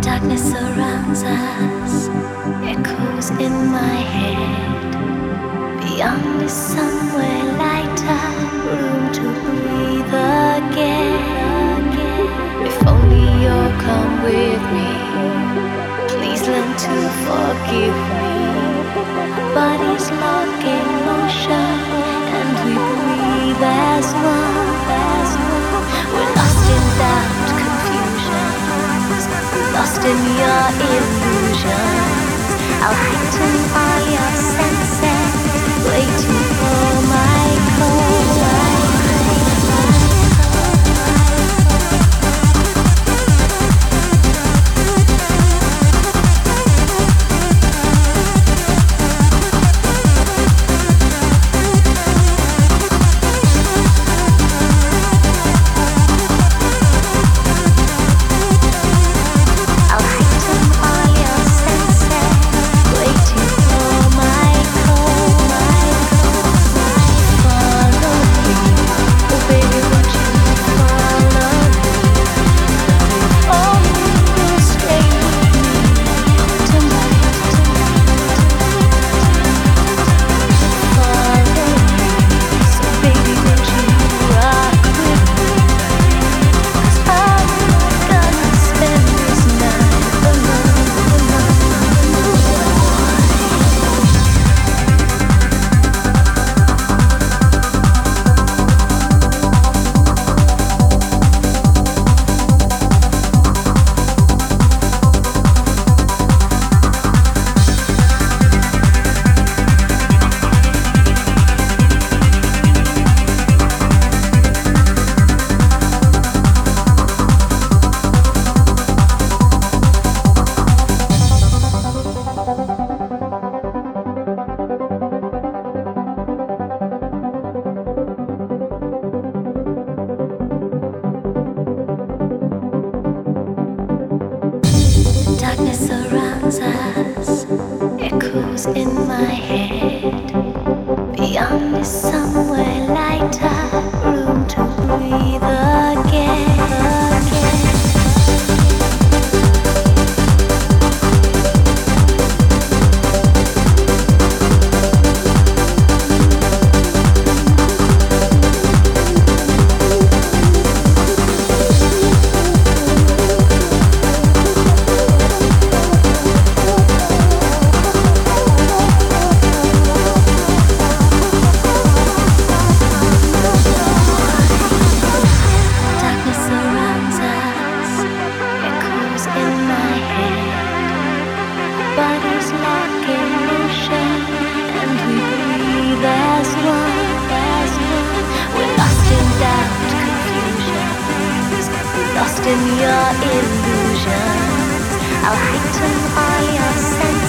Darkness surrounds us, echoes in my head. Beyond is somewhere lighter, room to breathe again. If only you'll come with me, please learn to forgive me. Bodies lock in your illusions. I'll heighten all your senses, waiting us, echoes in my head. in your illusions. I'll heighten all your senses.